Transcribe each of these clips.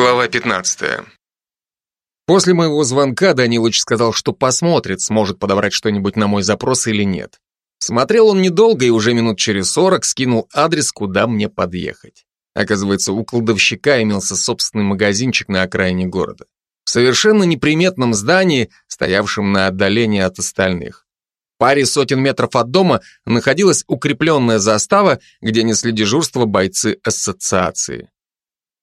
Глава 15. После моего звонка Данилыч сказал, что посмотрит, сможет подобрать что-нибудь на мой запрос или нет. Смотрел он недолго и уже минут через сорок скинул адрес, куда мне подъехать. Оказывается, у кладовщика имелся собственный магазинчик на окраине города. В совершенно неприметном здании, стоявшем на отдалении от остальных. В паре сотен метров от дома находилась укрепленная застава, где несли дежурство бойцы ассоциации.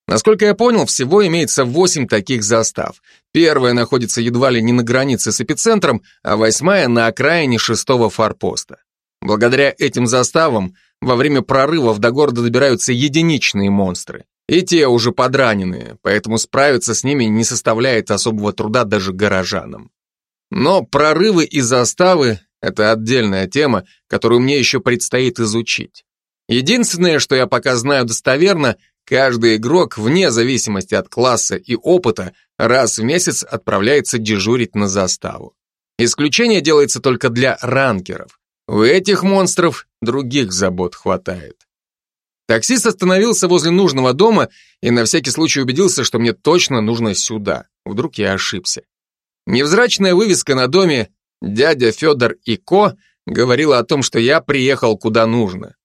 Насколько я понял, всего имеется восемь таких застав. Первая находится едва ли не на границе с эпицентром, а восьмая на окраине шестого форпоста. Благодаря этим заставам во время прорывов до города добираются единичные монстры. И те уже подраненные, поэтому справиться с ними не составляет особого труда даже горожанам. Но прорывы и заставы – это отдельная тема, которую мне еще предстоит изучить. Единственное, что я пока знаю достоверно, Каждый игрок, вне зависимости от класса и опыта, раз в месяц отправляется дежурить на заставу. Исключение делается только для ранкеров. У этих монстров других забот хватает. Таксист остановился возле нужного дома и на всякий случай убедился, что мне точно нужно сюда. Вдруг я ошибся. Невзрачная вывеска на доме «Дядя Федор и Ко» говорила о том, что я приехал куда нужно.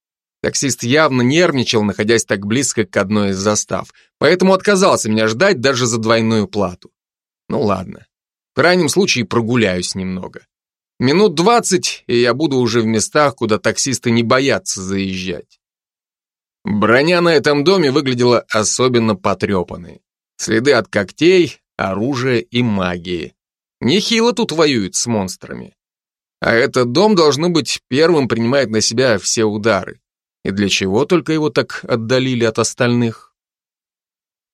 Таксист явно нервничал, находясь так близко к одной из застав, поэтому отказался меня ждать даже за двойную плату. Ну ладно. В крайнем случае прогуляюсь немного. Минут двадцать, и я буду уже в местах, куда таксисты не боятся заезжать. Броня на этом доме выглядела особенно потрепанной. Следы от когтей, оружия и магии. Нехило тут воюют с монстрами. А этот дом, должно быть, первым принимает на себя все удары. И для чего только его так отдалили от остальных?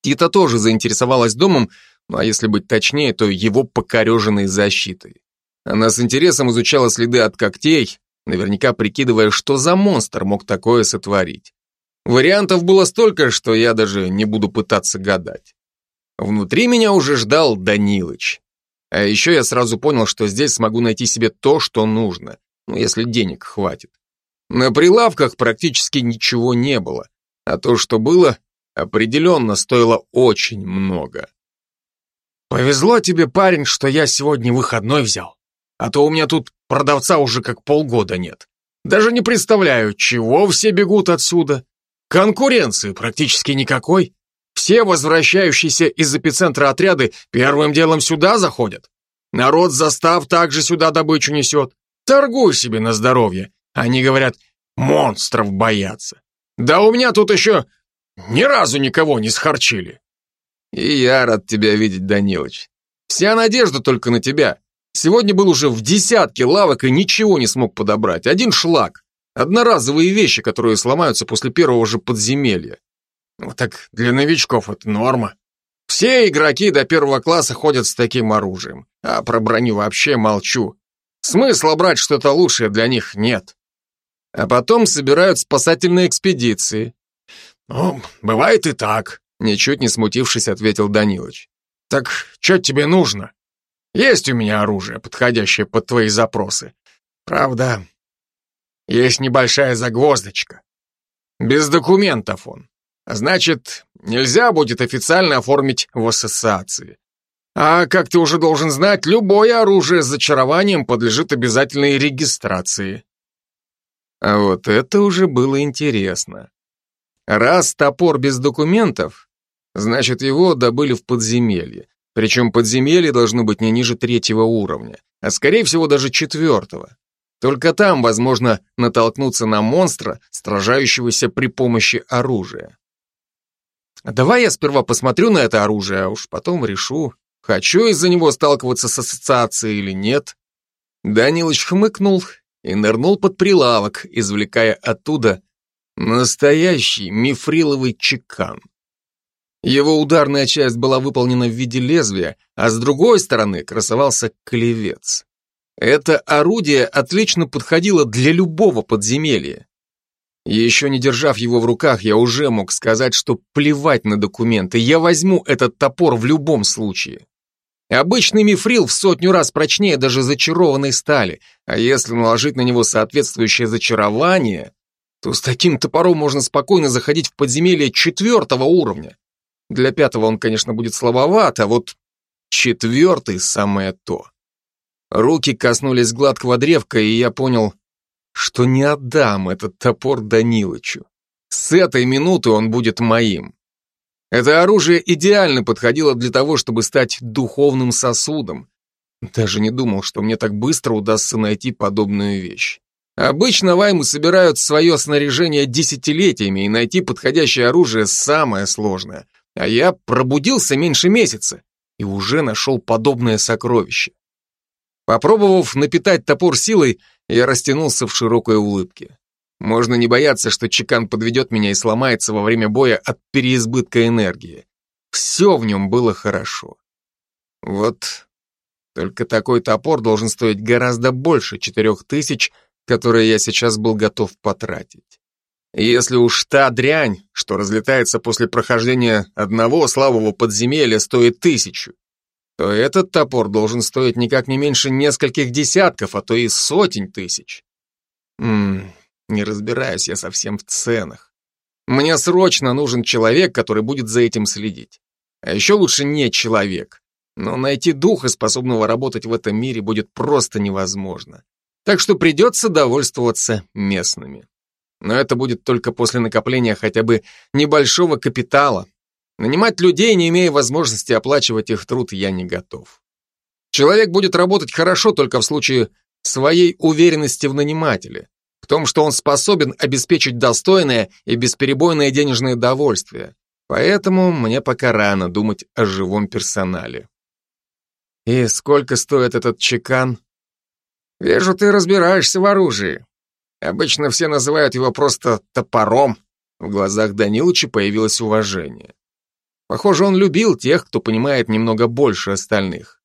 Тита тоже заинтересовалась домом, ну а если быть точнее, то его покореженной защитой. Она с интересом изучала следы от когтей, наверняка прикидывая, что за монстр мог такое сотворить. Вариантов было столько, что я даже не буду пытаться гадать. Внутри меня уже ждал Данилыч. А еще я сразу понял, что здесь смогу найти себе то, что нужно, ну, если денег хватит. На прилавках практически ничего не было, а то, что было, определенно стоило очень много. «Повезло тебе, парень, что я сегодня выходной взял, а то у меня тут продавца уже как полгода нет. Даже не представляю, чего все бегут отсюда. Конкуренции практически никакой. Все возвращающиеся из эпицентра отряды первым делом сюда заходят. Народ застав также сюда добычу несет. Торгуй себе на здоровье. Они говорят, монстров боятся. Да у меня тут еще ни разу никого не схарчили. И я рад тебя видеть, Данилыч. Вся надежда только на тебя. Сегодня был уже в десятке лавок и ничего не смог подобрать. Один шлак. Одноразовые вещи, которые сломаются после первого же подземелья. Ну так для новичков это норма. Все игроки до первого класса ходят с таким оружием. А про броню вообще молчу. Смысла брать что-то лучшее для них нет. А потом собирают спасательные экспедиции. Ну, бывает и так, ничуть не смутившись, ответил Данилович. Так что тебе нужно? Есть у меня оружие, подходящее под твои запросы. Правда, есть небольшая загвоздочка. Без документов он. А значит, нельзя будет официально оформить в ассоциации. А, как ты уже должен знать, любое оружие с зачарованием подлежит обязательной регистрации. А вот это уже было интересно. Раз топор без документов, значит его добыли в подземелье. Причем подземелье должно быть не ниже третьего уровня, а скорее всего даже четвертого. Только там возможно натолкнуться на монстра, сражающегося при помощи оружия. Давай я сперва посмотрю на это оружие, а уж потом решу, хочу из-за него сталкиваться с ассоциацией или нет. Данилыч хмыкнул и нырнул под прилавок, извлекая оттуда настоящий мифриловый чекан. Его ударная часть была выполнена в виде лезвия, а с другой стороны красовался клевец. Это орудие отлично подходило для любого подземелья. Еще не держав его в руках, я уже мог сказать, что плевать на документы, я возьму этот топор в любом случае. Обычный мифрил в сотню раз прочнее даже зачарованной стали, а если наложить на него соответствующее зачарование, то с таким топором можно спокойно заходить в подземелье четвертого уровня. Для пятого он, конечно, будет слабоват, а вот четвертый самое то. Руки коснулись гладкого древка, и я понял, что не отдам этот топор Данилычу. С этой минуты он будет моим. Это оружие идеально подходило для того, чтобы стать духовным сосудом. Даже не думал, что мне так быстро удастся найти подобную вещь. Обычно ваймы собирают свое снаряжение десятилетиями, и найти подходящее оружие самое сложное. А я пробудился меньше месяца и уже нашел подобное сокровище. Попробовав напитать топор силой, я растянулся в широкой улыбке. Можно не бояться, что чекан подведет меня и сломается во время боя от переизбытка энергии. Все в нем было хорошо. Вот только такой топор должен стоить гораздо больше четырех тысяч, которые я сейчас был готов потратить. Если уж та дрянь, что разлетается после прохождения одного слабого подземелья, стоит тысячу, то этот топор должен стоить никак не меньше нескольких десятков, а то и сотен тысяч. Ммм, не разбираюсь я совсем в ценах. Мне срочно нужен человек, который будет за этим следить. А еще лучше не человек. Но найти духа, способного работать в этом мире, будет просто невозможно. Так что придется довольствоваться местными. Но это будет только после накопления хотя бы небольшого капитала. Нанимать людей, не имея возможности оплачивать их труд, я не готов. Человек будет работать хорошо только в случае своей уверенности в нанимателе том, что он способен обеспечить достойное и бесперебойное денежное довольствие. Поэтому мне пока рано думать о живом персонале. И сколько стоит этот чекан? Вижу, ты разбираешься в оружии. Обычно все называют его просто топором. В глазах Данилыча появилось уважение. Похоже, он любил тех, кто понимает немного больше остальных.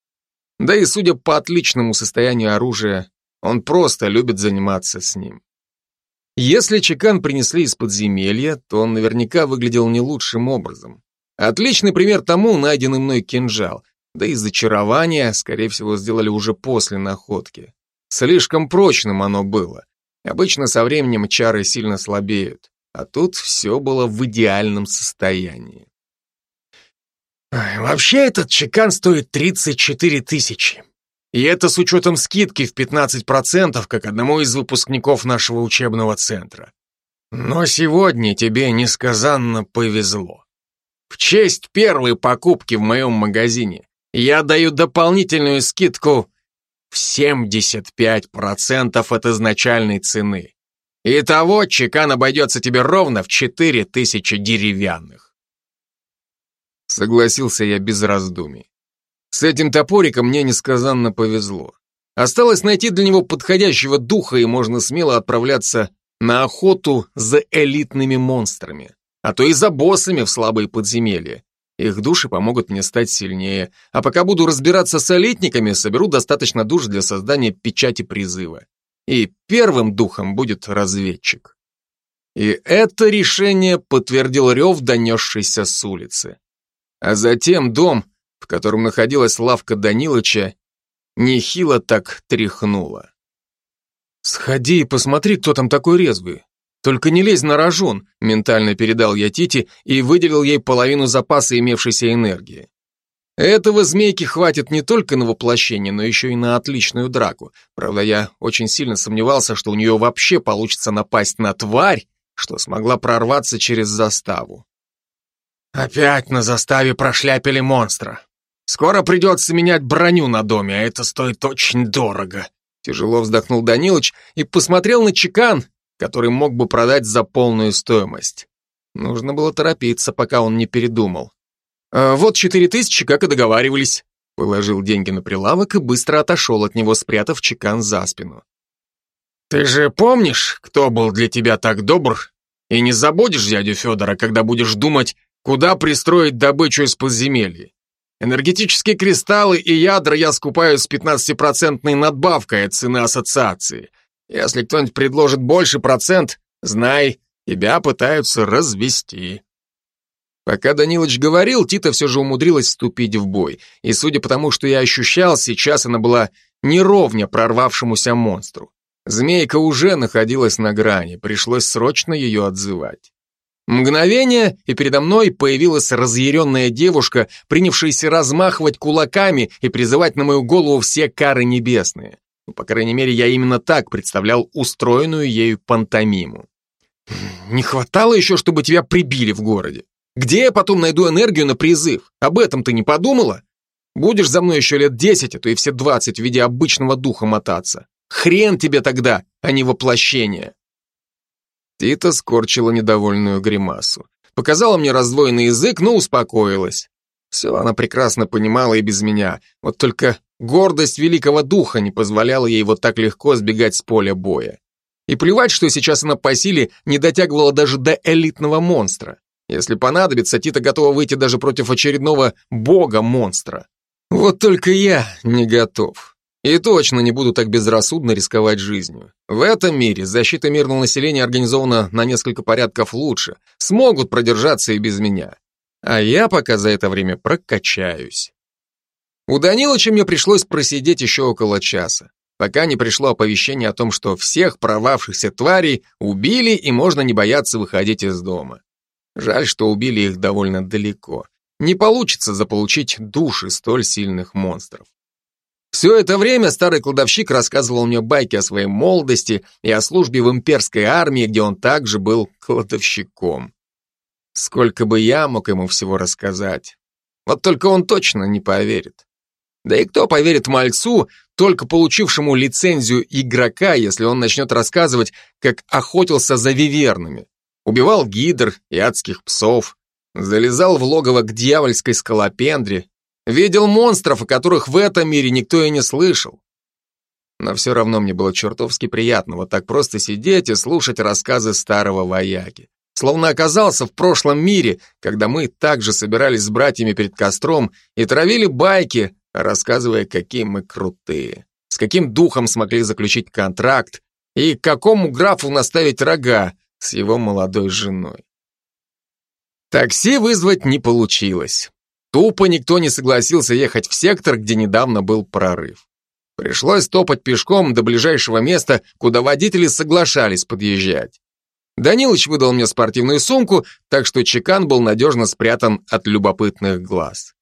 Да и судя по отличному состоянию оружия, он просто любит заниматься с ним. Если чекан принесли из подземелья, то он наверняка выглядел не лучшим образом. Отличный пример тому найденный мной кинжал, да и зачарование, скорее всего, сделали уже после находки. Слишком прочным оно было. Обычно со временем чары сильно слабеют, а тут все было в идеальном состоянии. Вообще этот чекан стоит 34 тысячи. И это с учетом скидки в 15%, как одному из выпускников нашего учебного центра. Но сегодня тебе несказанно повезло. В честь первой покупки в моем магазине я даю дополнительную скидку в 75% от изначальной цены. Итого чекан обойдется тебе ровно в 4000 деревянных. Согласился я без раздумий. С этим топориком мне несказанно повезло. Осталось найти для него подходящего духа, и можно смело отправляться на охоту за элитными монстрами, а то и за боссами в слабые подземелья. Их души помогут мне стать сильнее, а пока буду разбираться с элитниками, соберу достаточно душ для создания печати призыва. И первым духом будет разведчик. И это решение подтвердил рев, донесшийся с улицы. А затем дом, в котором находилась лавка Данилыча, нехило так тряхнуло. «Сходи и посмотри, кто там такой резвый. Только не лезь на рожон», ментально передал я Тите и выделил ей половину запаса имевшейся энергии. Этого змейки хватит не только на воплощение, но еще и на отличную драку. Правда, я очень сильно сомневался, что у нее вообще получится напасть на тварь, что смогла прорваться через заставу. «Опять на заставе прошляпили монстра. Скоро придется менять броню на доме, а это стоит очень дорого. Тяжело вздохнул Данилыч и посмотрел на чекан, который мог бы продать за полную стоимость. Нужно было торопиться, пока он не передумал. А вот четыре тысячи, как и договаривались. Положил деньги на прилавок и быстро отошел от него, спрятав чекан за спину. Ты же помнишь, кто был для тебя так добр? И не забудешь дядю Федора, когда будешь думать, куда пристроить добычу из подземелья? Энергетические кристаллы и ядра я скупаю с 15% надбавкой от цены ассоциации. Если кто-нибудь предложит больше процент, знай, тебя пытаются развести. Пока Данилыч говорил, Тита все же умудрилась вступить в бой, и судя по тому, что я ощущал, сейчас она была неровня прорвавшемуся монстру. Змейка уже находилась на грани, пришлось срочно ее отзывать. Мгновение, и передо мной появилась разъяренная девушка, принявшаяся размахивать кулаками и призывать на мою голову все кары небесные. Ну, по крайней мере, я именно так представлял устроенную ею пантомиму. Не хватало еще, чтобы тебя прибили в городе. Где я потом найду энергию на призыв? Об этом ты не подумала? Будешь за мной еще лет десять, а то и все двадцать в виде обычного духа мотаться. Хрен тебе тогда, а не воплощение. Тита скорчила недовольную гримасу. Показала мне раздвоенный язык, но успокоилась. Все она прекрасно понимала и без меня. Вот только гордость великого духа не позволяла ей вот так легко сбегать с поля боя. И плевать, что сейчас она по силе не дотягивала даже до элитного монстра. Если понадобится, Тита готова выйти даже против очередного бога-монстра. Вот только я не готов. И точно не буду так безрассудно рисковать жизнью. В этом мире защита мирного населения организована на несколько порядков лучше. Смогут продержаться и без меня. А я пока за это время прокачаюсь. У Данилыча мне пришлось просидеть еще около часа, пока не пришло оповещение о том, что всех провавшихся тварей убили и можно не бояться выходить из дома. Жаль, что убили их довольно далеко. Не получится заполучить души столь сильных монстров. Все это время старый кладовщик рассказывал мне байки о своей молодости и о службе в имперской армии, где он также был кладовщиком. Сколько бы я мог ему всего рассказать. Вот только он точно не поверит. Да и кто поверит мальцу, только получившему лицензию игрока, если он начнет рассказывать, как охотился за вивернами, убивал гидр и адских псов, залезал в логово к дьявольской скалопендре, Видел монстров, о которых в этом мире никто и не слышал. Но все равно мне было чертовски приятно вот так просто сидеть и слушать рассказы старого вояки. Словно оказался в прошлом мире, когда мы также собирались с братьями перед костром и травили байки, рассказывая, какие мы крутые, с каким духом смогли заключить контракт и какому графу наставить рога с его молодой женой. Такси вызвать не получилось. Тупо никто не согласился ехать в сектор, где недавно был прорыв. Пришлось топать пешком до ближайшего места, куда водители соглашались подъезжать. Данилыч выдал мне спортивную сумку, так что чекан был надежно спрятан от любопытных глаз.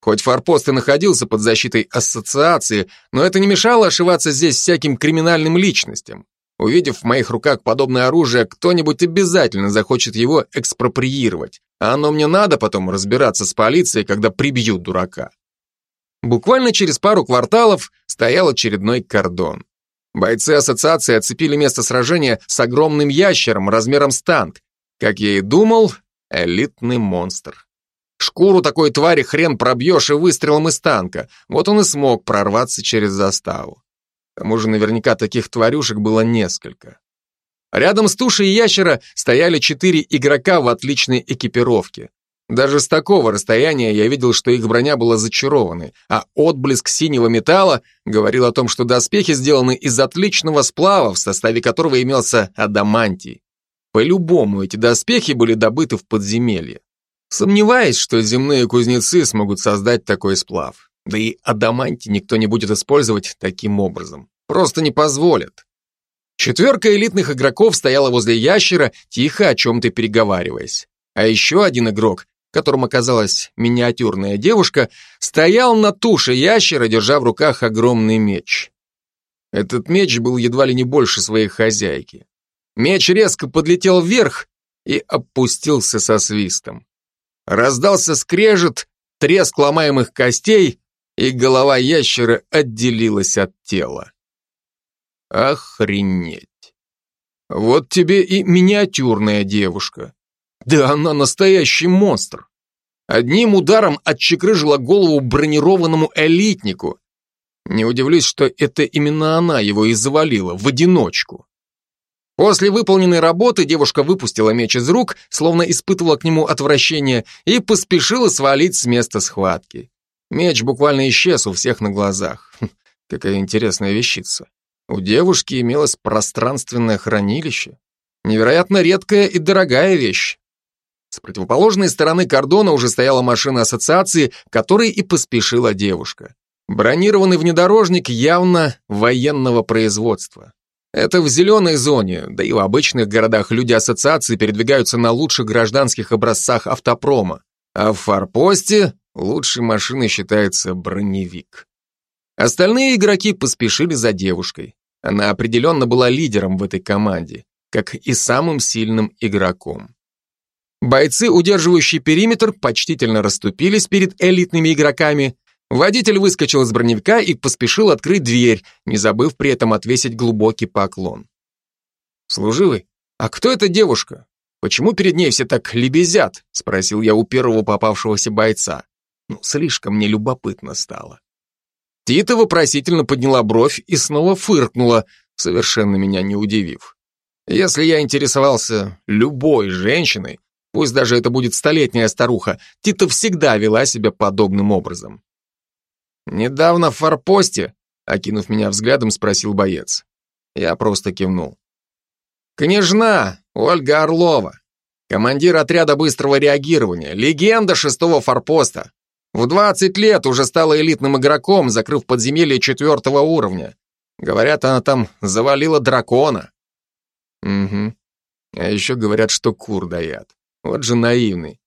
Хоть форпост и находился под защитой ассоциации, но это не мешало ошиваться здесь всяким криминальным личностям. Увидев в моих руках подобное оружие, кто-нибудь обязательно захочет его экспроприировать. А оно мне надо потом разбираться с полицией, когда прибьют дурака. Буквально через пару кварталов стоял очередной кордон. Бойцы ассоциации оцепили место сражения с огромным ящером размером с танк. Как я и думал, элитный монстр. Шкуру такой твари хрен пробьешь и выстрелом из танка. Вот он и смог прорваться через заставу. К тому же наверняка таких тварюшек было несколько. Рядом с тушей ящера стояли четыре игрока в отличной экипировке. Даже с такого расстояния я видел, что их броня была зачарованной, а отблеск синего металла говорил о том, что доспехи сделаны из отличного сплава, в составе которого имелся адамантий. По-любому эти доспехи были добыты в подземелье. Сомневаюсь, что земные кузнецы смогут создать такой сплав. Да и адамантий никто не будет использовать таким образом. Просто не позволят. Четверка элитных игроков стояла возле ящера, тихо о чем-то переговариваясь. А еще один игрок, которым оказалась миниатюрная девушка, стоял на туше ящера, держа в руках огромный меч. Этот меч был едва ли не больше своей хозяйки. Меч резко подлетел вверх и опустился со свистом. Раздался скрежет, треск ломаемых костей, и голова ящера отделилась от тела. Охренеть. Вот тебе и миниатюрная девушка. Да она настоящий монстр. Одним ударом отчекрыжила голову бронированному элитнику. Не удивлюсь, что это именно она его и завалила в одиночку. После выполненной работы девушка выпустила меч из рук, словно испытывала к нему отвращение, и поспешила свалить с места схватки. Меч буквально исчез у всех на глазах. Хм, какая интересная вещица. У девушки имелось пространственное хранилище. Невероятно редкая и дорогая вещь. С противоположной стороны кордона уже стояла машина ассоциации, которой и поспешила девушка. Бронированный внедорожник явно военного производства. Это в зеленой зоне, да и в обычных городах люди ассоциации передвигаются на лучших гражданских образцах автопрома, а в форпосте лучшей машиной считается броневик. Остальные игроки поспешили за девушкой. Она определенно была лидером в этой команде, как и самым сильным игроком. Бойцы, удерживающие периметр, почтительно расступились перед элитными игроками, Водитель выскочил из броневика и поспешил открыть дверь, не забыв при этом отвесить глубокий поклон. «Служивый, а кто эта девушка? Почему перед ней все так лебезят?» — спросил я у первого попавшегося бойца. Ну, слишком мне любопытно стало. Тита вопросительно подняла бровь и снова фыркнула, совершенно меня не удивив. Если я интересовался любой женщиной, пусть даже это будет столетняя старуха, Тита всегда вела себя подобным образом. «Недавно в форпосте?» Окинув меня взглядом, спросил боец. Я просто кивнул. «Княжна Ольга Орлова, командир отряда быстрого реагирования, легенда шестого форпоста. В 20 лет уже стала элитным игроком, закрыв подземелье четвертого уровня. Говорят, она там завалила дракона». «Угу. А еще говорят, что кур даят. Вот же наивный.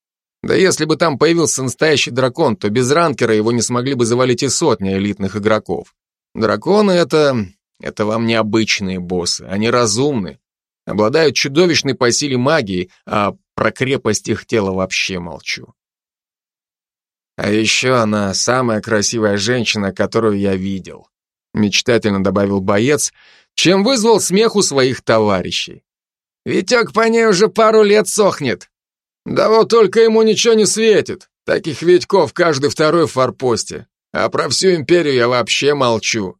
Да если бы там появился настоящий дракон, то без ранкера его не смогли бы завалить и сотни элитных игроков. Драконы — это... это вам не обычные боссы, они разумны, обладают чудовищной по силе магии, а про крепость их тела вообще молчу. А еще она самая красивая женщина, которую я видел, мечтательно добавил боец, чем вызвал смех у своих товарищей. Витек по ней уже пару лет сохнет, да вот только ему ничего не светит. Таких Витьков каждый второй в форпосте. А про всю империю я вообще молчу.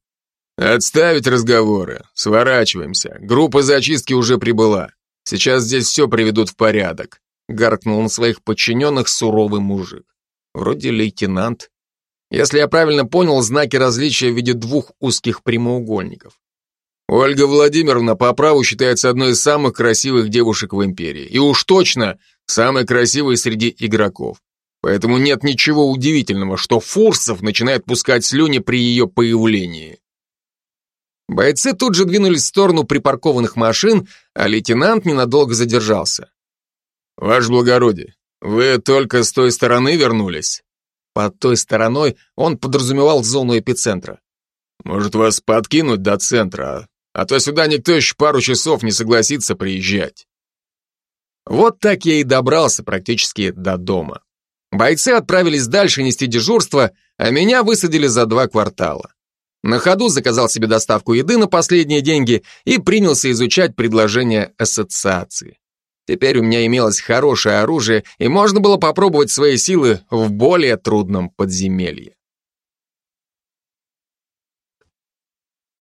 Отставить разговоры. Сворачиваемся. Группа зачистки уже прибыла. Сейчас здесь все приведут в порядок. Гаркнул на своих подчиненных суровый мужик. Вроде лейтенант. Если я правильно понял, знаки различия в виде двух узких прямоугольников. Ольга Владимировна по праву считается одной из самых красивых девушек в империи. И уж точно самый красивый среди игроков. Поэтому нет ничего удивительного, что Фурсов начинает пускать слюни при ее появлении. Бойцы тут же двинулись в сторону припаркованных машин, а лейтенант ненадолго задержался. «Ваше благородие, вы только с той стороны вернулись?» Под той стороной он подразумевал зону эпицентра. «Может, вас подкинуть до центра, а то сюда никто еще пару часов не согласится приезжать». Вот так я и добрался практически до дома. Бойцы отправились дальше нести дежурство, а меня высадили за два квартала. На ходу заказал себе доставку еды на последние деньги и принялся изучать предложения ассоциации. Теперь у меня имелось хорошее оружие, и можно было попробовать свои силы в более трудном подземелье.